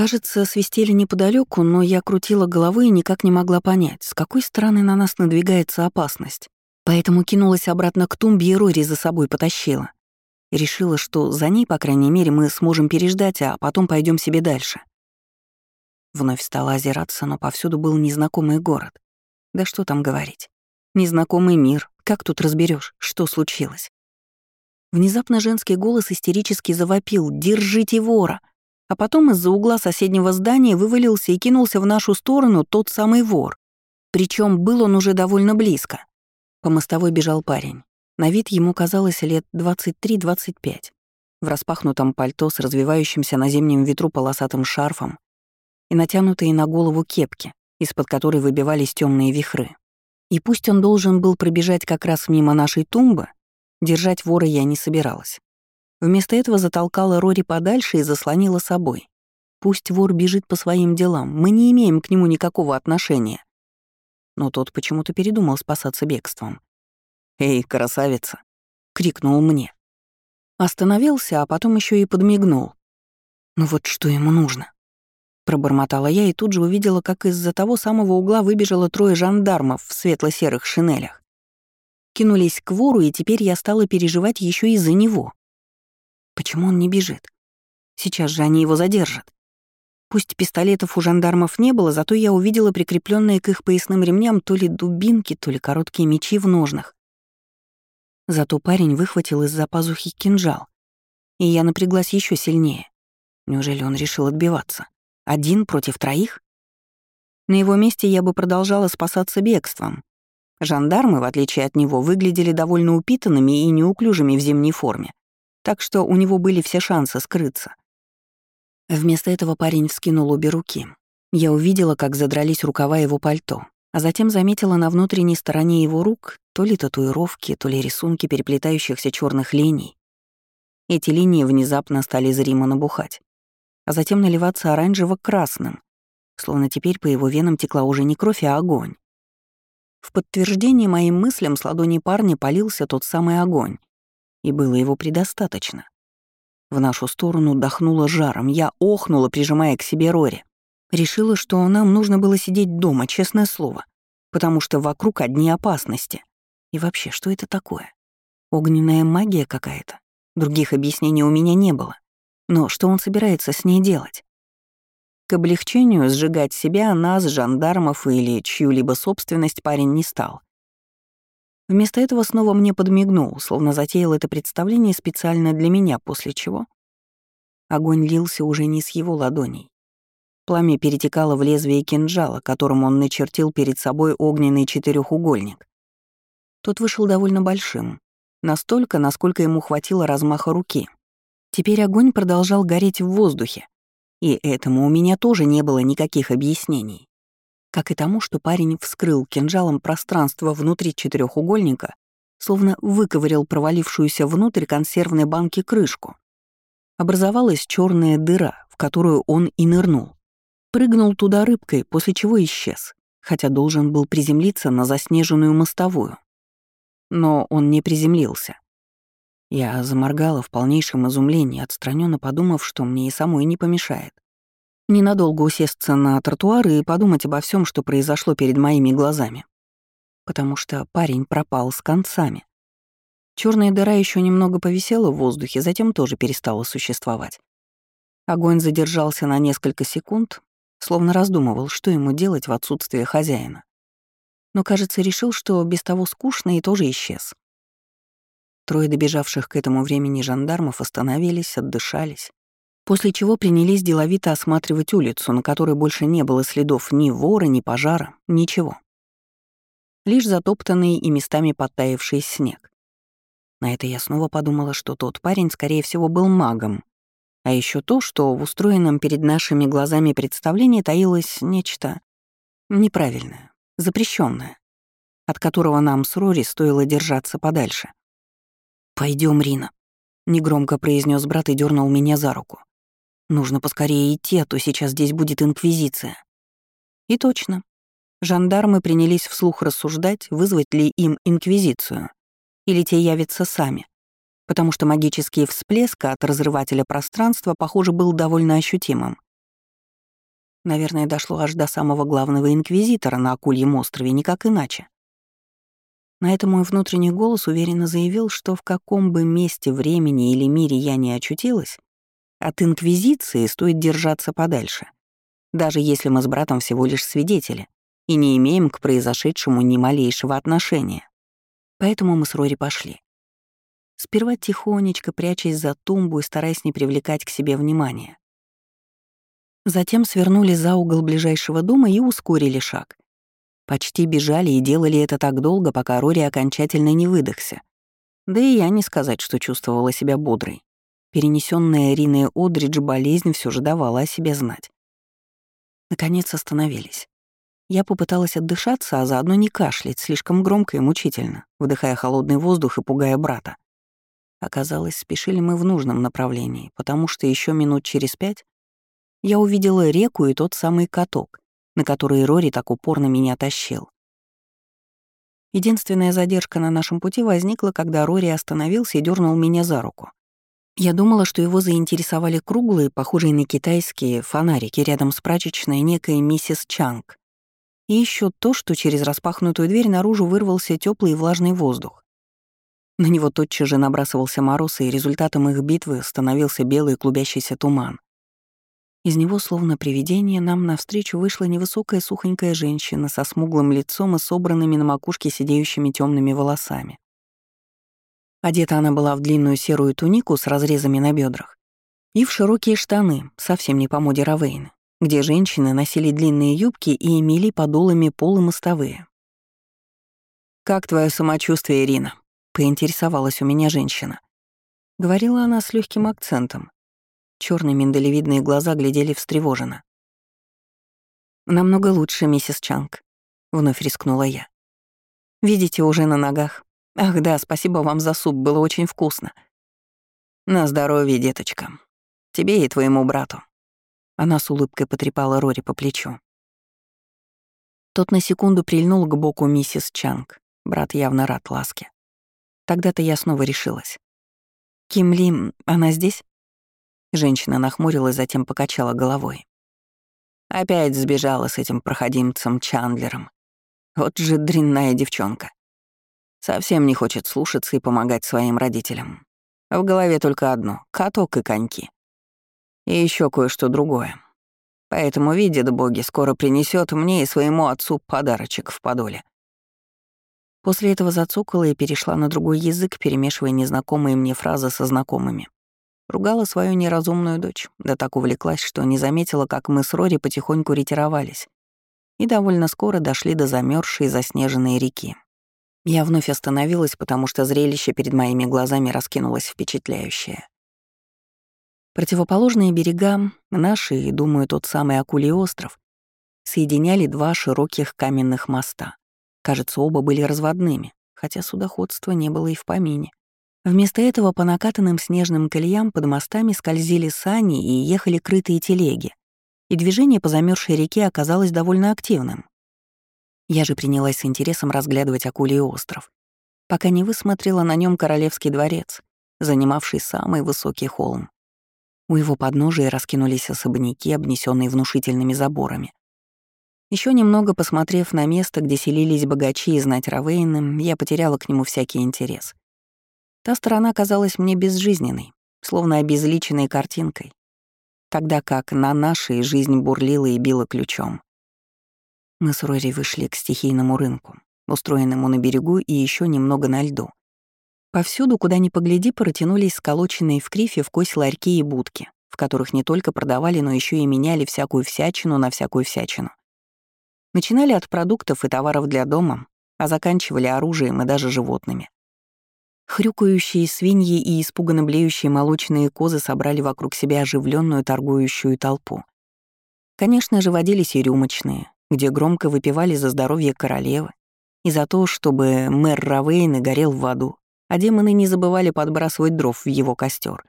Кажется, свистели неподалеку, но я крутила головой и никак не могла понять, с какой стороны на нас надвигается опасность. Поэтому кинулась обратно к тумбе и Рори за собой потащила. Решила, что за ней, по крайней мере, мы сможем переждать, а потом пойдем себе дальше. Вновь стала озираться, но повсюду был незнакомый город. Да что там говорить. Незнакомый мир. Как тут разберешь, что случилось? Внезапно женский голос истерически завопил «Держите вора!», а потом из-за угла соседнего здания вывалился и кинулся в нашу сторону тот самый вор. Причем был он уже довольно близко. По мостовой бежал парень. На вид ему казалось лет 23-25. В распахнутом пальто с развивающимся на зимнем ветру полосатым шарфом и натянутые на голову кепки, из-под которой выбивались темные вихры. И пусть он должен был пробежать как раз мимо нашей тумбы, держать вора я не собиралась. Вместо этого затолкала Рори подальше и заслонила собой. Пусть вор бежит по своим делам, мы не имеем к нему никакого отношения. Но тот почему-то передумал спасаться бегством. «Эй, красавица!» — крикнул мне. Остановился, а потом еще и подмигнул. Ну вот что ему нужно? Пробормотала я и тут же увидела, как из-за того самого угла выбежало трое жандармов в светло-серых шинелях. Кинулись к вору, и теперь я стала переживать еще из-за него. Почему он не бежит? Сейчас же они его задержат. Пусть пистолетов у жандармов не было, зато я увидела прикрепленные к их поясным ремням то ли дубинки, то ли короткие мечи в ножнах. Зато парень выхватил из-за пазухи кинжал, и я напряглась еще сильнее. Неужели он решил отбиваться? Один против троих? На его месте я бы продолжала спасаться бегством. Жандармы, в отличие от него, выглядели довольно упитанными и неуклюжими в зимней форме, так что у него были все шансы скрыться. Вместо этого парень вскинул обе руки. Я увидела, как задрались рукава его пальто, а затем заметила на внутренней стороне его рук то ли татуировки, то ли рисунки переплетающихся черных линий. Эти линии внезапно стали зримо набухать а затем наливаться оранжево-красным, словно теперь по его венам текла уже не кровь, а огонь. В подтверждение моим мыслям с ладони парня полился тот самый огонь, и было его предостаточно. В нашу сторону дохнуло жаром, я охнула, прижимая к себе Рори. Решила, что нам нужно было сидеть дома, честное слово, потому что вокруг одни опасности. И вообще, что это такое? Огненная магия какая-то? Других объяснений у меня не было. Но что он собирается с ней делать? К облегчению сжигать себя, нас, жандармов или чью-либо собственность парень не стал. Вместо этого снова мне подмигнул, словно затеял это представление специально для меня, после чего огонь лился уже не с его ладоней. Пламя перетекало в лезвие кинжала, которым он начертил перед собой огненный четырехугольник. Тот вышел довольно большим, настолько, насколько ему хватило размаха руки — Теперь огонь продолжал гореть в воздухе, и этому у меня тоже не было никаких объяснений. Как и тому, что парень вскрыл кинжалом пространство внутри четырехугольника, словно выковырял провалившуюся внутрь консервной банки крышку. Образовалась черная дыра, в которую он и нырнул. Прыгнул туда рыбкой, после чего исчез, хотя должен был приземлиться на заснеженную мостовую. Но он не приземлился. Я заморгала в полнейшем изумлении, отстраненно подумав, что мне и самой не помешает. Ненадолго усесться на тротуар и подумать обо всем, что произошло перед моими глазами. Потому что парень пропал с концами. Черная дыра еще немного повисела в воздухе, затем тоже перестала существовать. Огонь задержался на несколько секунд, словно раздумывал, что ему делать в отсутствие хозяина. Но, кажется, решил, что без того скучно и тоже исчез. Трое добежавших к этому времени жандармов остановились, отдышались, после чего принялись деловито осматривать улицу, на которой больше не было следов ни вора, ни пожара, ничего. Лишь затоптанный и местами подтаявший снег. На это я снова подумала, что тот парень, скорее всего, был магом. А еще то, что в устроенном перед нашими глазами представлении таилось нечто неправильное, запрещенное, от которого нам с Рори стоило держаться подальше. Пойдем, Рина», — негромко произнес брат и дернул меня за руку. «Нужно поскорее идти, а то сейчас здесь будет инквизиция». И точно. Жандармы принялись вслух рассуждать, вызвать ли им инквизицию, или те явятся сами, потому что магический всплеск от разрывателя пространства, похоже, был довольно ощутимым. Наверное, дошло аж до самого главного инквизитора на Акульем острове, никак иначе. На это мой внутренний голос уверенно заявил, что в каком бы месте, времени или мире я не очутилась, от инквизиции стоит держаться подальше, даже если мы с братом всего лишь свидетели и не имеем к произошедшему ни малейшего отношения. Поэтому мы с Рори пошли. Сперва тихонечко прячась за тумбу и стараясь не привлекать к себе внимания. Затем свернули за угол ближайшего дома и ускорили шаг. Почти бежали и делали это так долго, пока Рори окончательно не выдохся. Да и я не сказать, что чувствовала себя бодрой. Перенесенная Риной Одридж болезнь все же давала о себе знать. Наконец остановились. Я попыталась отдышаться, а заодно не кашлять слишком громко и мучительно, вдыхая холодный воздух и пугая брата. Оказалось, спешили мы в нужном направлении, потому что еще минут через пять я увидела реку и тот самый каток, на который Рори так упорно меня тащил. Единственная задержка на нашем пути возникла, когда Рори остановился и дернул меня за руку. Я думала, что его заинтересовали круглые, похожие на китайские, фонарики рядом с прачечной некой миссис Чанг, и еще то, что через распахнутую дверь наружу вырвался теплый и влажный воздух. На него тотчас же набрасывался мороз, и результатом их битвы становился белый клубящийся туман. Из него, словно привидение, нам навстречу вышла невысокая сухонькая женщина со смуглым лицом и собранными на макушке сидеющими темными волосами. Одета она была в длинную серую тунику с разрезами на бедрах и в широкие штаны, совсем не по моде Равейна где женщины носили длинные юбки и имели подолами полы мостовые. «Как твое самочувствие, Ирина?» — поинтересовалась у меня женщина. Говорила она с легким акцентом. Черные миндалевидные глаза глядели встревоженно. «Намного лучше, миссис Чанг», — вновь рискнула я. «Видите, уже на ногах. Ах да, спасибо вам за суп, было очень вкусно». «На здоровье, деточка. Тебе и твоему брату», она с улыбкой потрепала Рори по плечу. Тот на секунду прильнул к боку миссис Чанг. Брат явно рад ласке. Тогда-то я снова решилась. «Ким Ли, она здесь?» Женщина нахмурилась, затем покачала головой. Опять сбежала с этим проходимцем Чандлером. Вот же дрянная девчонка. Совсем не хочет слушаться и помогать своим родителям. В голове только одно — каток и коньки. И еще кое-что другое. Поэтому, видит боги, скоро принесет мне и своему отцу подарочек в подоле. После этого зацокала и перешла на другой язык, перемешивая незнакомые мне фразы со знакомыми. Ругала свою неразумную дочь, да так увлеклась, что не заметила, как мы с Рори потихоньку ретировались и довольно скоро дошли до замерзшей заснеженной реки. Я вновь остановилась, потому что зрелище перед моими глазами раскинулось впечатляющее. Противоположные берега, наши и, думаю, тот самый Акулий остров, соединяли два широких каменных моста. Кажется, оба были разводными, хотя судоходства не было и в помине. Вместо этого по накатанным снежным колеям под мостами скользили сани и ехали крытые телеги, и движение по замерзшей реке оказалось довольно активным. Я же принялась с интересом разглядывать Акулий остров, пока не высмотрела на нем королевский дворец, занимавший самый высокий холм. У его подножия раскинулись особняки, обнесенные внушительными заборами. Еще немного посмотрев на место, где селились богачи и знать Равейны, я потеряла к нему всякий интерес. Та сторона казалась мне безжизненной, словно обезличенной картинкой, тогда как на нашей жизнь бурлила и била ключом. Мы с Рори вышли к стихийному рынку, устроенному на берегу и еще немного на льду. Повсюду, куда ни погляди, протянулись сколоченные в крифе в кость ларьки и будки, в которых не только продавали, но еще и меняли всякую всячину на всякую всячину. Начинали от продуктов и товаров для дома, а заканчивали оружием и даже животными. Хрюкающие свиньи и испуганно блеющие молочные козы собрали вокруг себя оживленную торгующую толпу. Конечно же, водились и рюмочные, где громко выпивали за здоровье королевы и за то, чтобы мэр Равейна горел в аду, а демоны не забывали подбрасывать дров в его костер.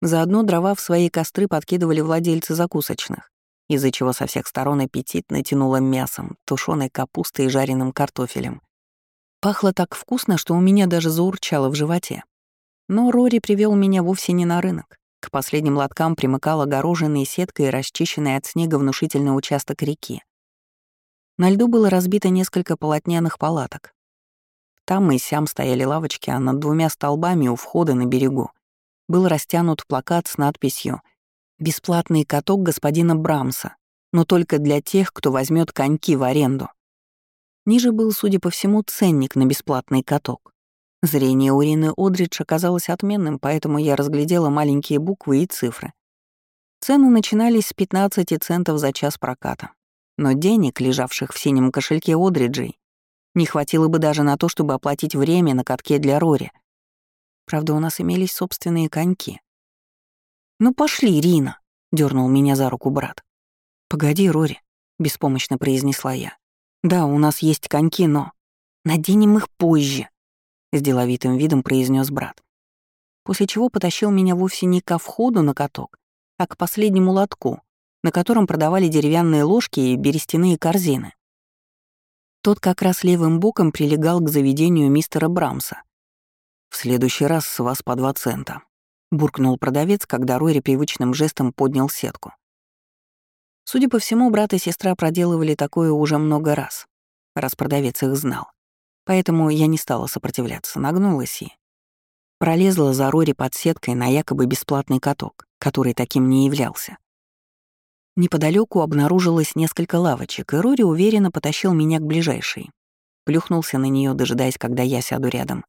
Заодно дрова в свои костры подкидывали владельцы закусочных, из-за чего со всех сторон аппетит натянуло мясом, тушеной капустой и жареным картофелем. Пахло так вкусно, что у меня даже заурчало в животе. Но Рори привел меня вовсе не на рынок, К последним лоткам примыкал огороженный сеткой и расчищенный от снега внушительный участок реки. На льду было разбито несколько полотняных палаток. Там и сям стояли лавочки, а над двумя столбами у входа на берегу был растянут плакат с надписью «Бесплатный каток господина Брамса, но только для тех, кто возьмет коньки в аренду». Ниже был, судя по всему, ценник на бесплатный каток. Зрение Урины Одридж оказалось отменным, поэтому я разглядела маленькие буквы и цифры. Цены начинались с 15 центов за час проката. Но денег, лежавших в синем кошельке Одриджей, не хватило бы даже на то, чтобы оплатить время на катке для Рори. Правда, у нас имелись собственные коньки. «Ну пошли, Рина!» — дернул меня за руку брат. «Погоди, Рори», — беспомощно произнесла я. «Да, у нас есть коньки, но...» «Наденем их позже», — с деловитым видом произнес брат. После чего потащил меня вовсе не ко входу на каток, а к последнему лотку, на котором продавали деревянные ложки и берестяные корзины. Тот как раз левым боком прилегал к заведению мистера Брамса. «В следующий раз с вас по два цента», — буркнул продавец, когда Рори привычным жестом поднял сетку. Судя по всему, брат и сестра проделывали такое уже много раз, раз продавец их знал. Поэтому я не стала сопротивляться, нагнулась и... Пролезла за Рори под сеткой на якобы бесплатный каток, который таким не являлся. Неподалеку обнаружилось несколько лавочек, и Рори уверенно потащил меня к ближайшей. Плюхнулся на нее, дожидаясь, когда я сяду рядом,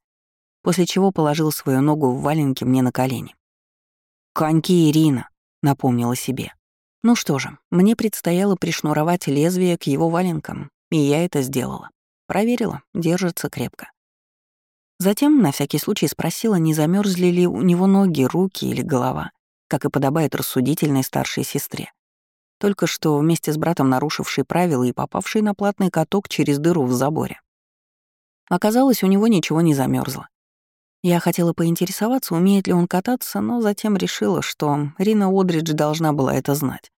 после чего положил свою ногу в валенки мне на колени. «Коньки, Ирина!» — напомнила себе. Ну что же, мне предстояло пришнуровать лезвие к его валенкам, и я это сделала. Проверила, держится крепко. Затем, на всякий случай, спросила, не замерзли ли у него ноги, руки или голова, как и подобает рассудительной старшей сестре. Только что вместе с братом нарушивший правила и попавший на платный каток через дыру в заборе. Оказалось, у него ничего не замерзло. Я хотела поинтересоваться, умеет ли он кататься, но затем решила, что Рина Одридж должна была это знать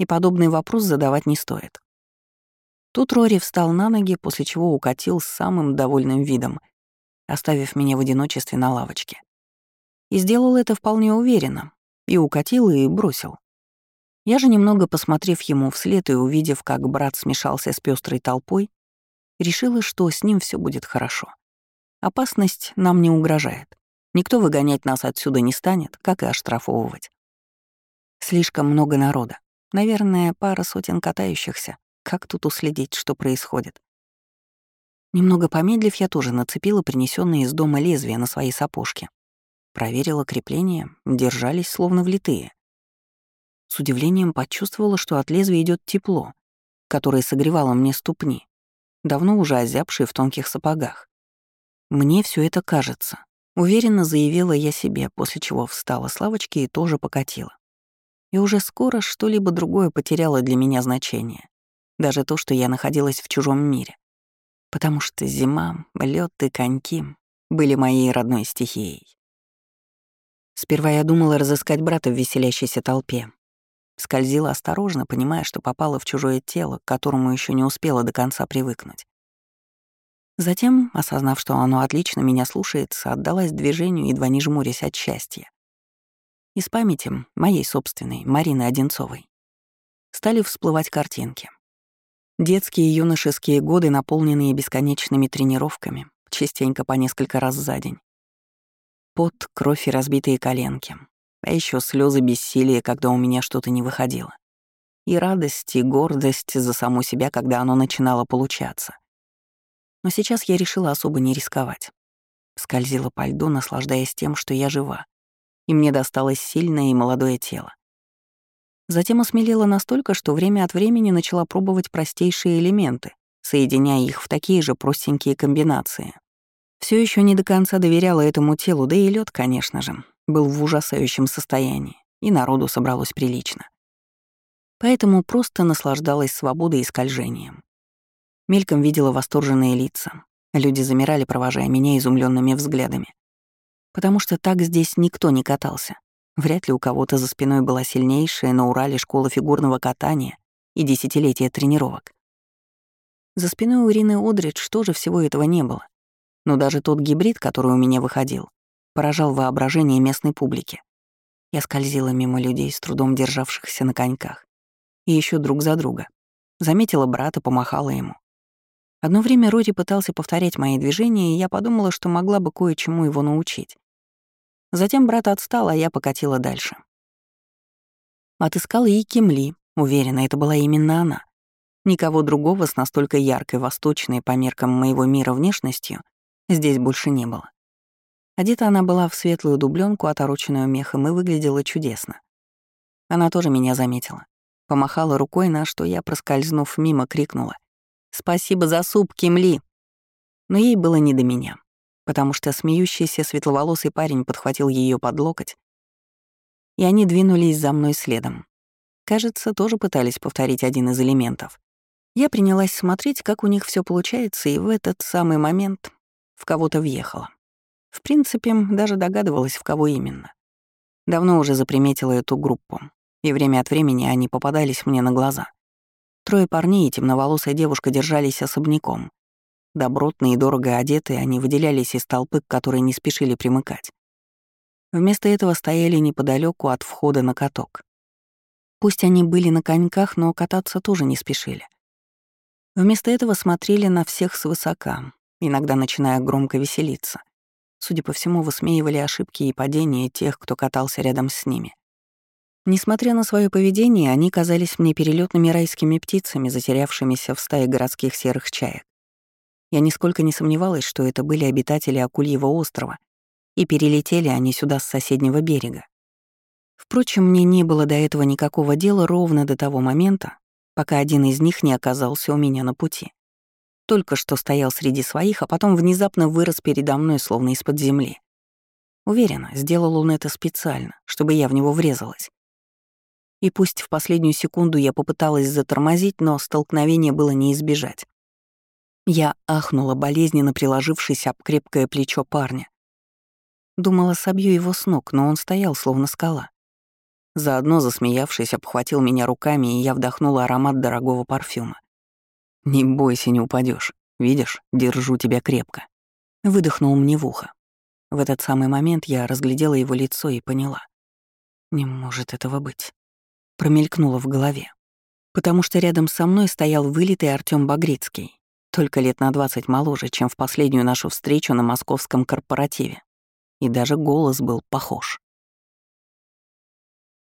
и подобный вопрос задавать не стоит. Тут Рори встал на ноги, после чего укатил с самым довольным видом, оставив меня в одиночестве на лавочке. И сделал это вполне уверенно. И укатил, и бросил. Я же, немного посмотрев ему вслед и увидев, как брат смешался с пестрой толпой, решила, что с ним все будет хорошо. Опасность нам не угрожает. Никто выгонять нас отсюда не станет, как и оштрафовывать. Слишком много народа. Наверное, пара сотен катающихся. Как тут уследить, что происходит? Немного помедлив, я тоже нацепила принесенные из дома лезвия на свои сапожки. Проверила крепление, держались словно влитые. С удивлением почувствовала, что от лезвия идет тепло, которое согревало мне ступни, давно уже озябшие в тонких сапогах. Мне все это кажется. Уверенно заявила я себе, после чего встала с лавочки и тоже покатила и уже скоро что-либо другое потеряло для меня значение. Даже то, что я находилась в чужом мире. Потому что зима, лед и коньки были моей родной стихией. Сперва я думала разыскать брата в веселящейся толпе. Скользила осторожно, понимая, что попала в чужое тело, к которому еще не успела до конца привыкнуть. Затем, осознав, что оно отлично меня слушается, отдалась движению, едва не жмурясь от счастья. Из памяти, моей собственной, Марины Одинцовой, стали всплывать картинки. Детские и юношеские годы, наполненные бесконечными тренировками, частенько по несколько раз за день. Пот, кровь и разбитые коленки. А еще слезы бессилия, когда у меня что-то не выходило. И радость, и гордость за саму себя, когда оно начинало получаться. Но сейчас я решила особо не рисковать. Скользила по льду, наслаждаясь тем, что я жива, и мне досталось сильное и молодое тело. Затем осмелела настолько, что время от времени начала пробовать простейшие элементы, соединяя их в такие же простенькие комбинации. Все еще не до конца доверяла этому телу, да и лед, конечно же, был в ужасающем состоянии, и народу собралось прилично. Поэтому просто наслаждалась свободой и скольжением. Мельком видела восторженные лица. Люди замирали, провожая меня изумленными взглядами потому что так здесь никто не катался. Вряд ли у кого-то за спиной была сильнейшая на Урале школа фигурного катания и десятилетия тренировок. За спиной у Ирины Одридж тоже всего этого не было. Но даже тот гибрид, который у меня выходил, поражал воображение местной публики. Я скользила мимо людей, с трудом державшихся на коньках. И еще друг за друга. Заметила брата, помахала ему. Одно время Рори пытался повторять мои движения, и я подумала, что могла бы кое-чему его научить. Затем брат отстал, а я покатила дальше. Отыскала и Кимли, уверена, это была именно она. Никого другого с настолько яркой, восточной по меркам моего мира внешностью здесь больше не было. Одета она была в светлую дубленку, отороченную мехом, и выглядела чудесно. Она тоже меня заметила. Помахала рукой, на что я, проскользнув мимо, крикнула. «Спасибо за суп, Кимли!» Но ей было не до меня, потому что смеющийся светловолосый парень подхватил ее под локоть, и они двинулись за мной следом. Кажется, тоже пытались повторить один из элементов. Я принялась смотреть, как у них все получается, и в этот самый момент в кого-то въехала. В принципе, даже догадывалась, в кого именно. Давно уже заприметила эту группу, и время от времени они попадались мне на глаза. Трое парней и темноволосая девушка держались особняком. Добротные и дорого одетые, они выделялись из толпы, к которой не спешили примыкать. Вместо этого стояли неподалеку от входа на каток. Пусть они были на коньках, но кататься тоже не спешили. Вместо этого смотрели на всех свысока, иногда начиная громко веселиться. Судя по всему, высмеивали ошибки и падения тех, кто катался рядом с ними. Несмотря на свое поведение, они казались мне перелетными райскими птицами, затерявшимися в стае городских серых чаек. Я нисколько не сомневалась, что это были обитатели Акульего острова, и перелетели они сюда с соседнего берега. Впрочем, мне не было до этого никакого дела ровно до того момента, пока один из них не оказался у меня на пути. Только что стоял среди своих, а потом внезапно вырос передо мной, словно из-под земли. Уверена, сделал он это специально, чтобы я в него врезалась. И пусть в последнюю секунду я попыталась затормозить, но столкновение было не избежать. Я ахнула, болезненно приложившись об крепкое плечо парня. Думала, собью его с ног, но он стоял, словно скала. Заодно, засмеявшись, обхватил меня руками, и я вдохнула аромат дорогого парфюма. «Не бойся, не упадешь. Видишь, держу тебя крепко». Выдохнул мне в ухо. В этот самый момент я разглядела его лицо и поняла. Не может этого быть. Промелькнуло в голове. Потому что рядом со мной стоял вылитый Артём Багрицкий, только лет на двадцать моложе, чем в последнюю нашу встречу на московском корпоративе. И даже голос был похож.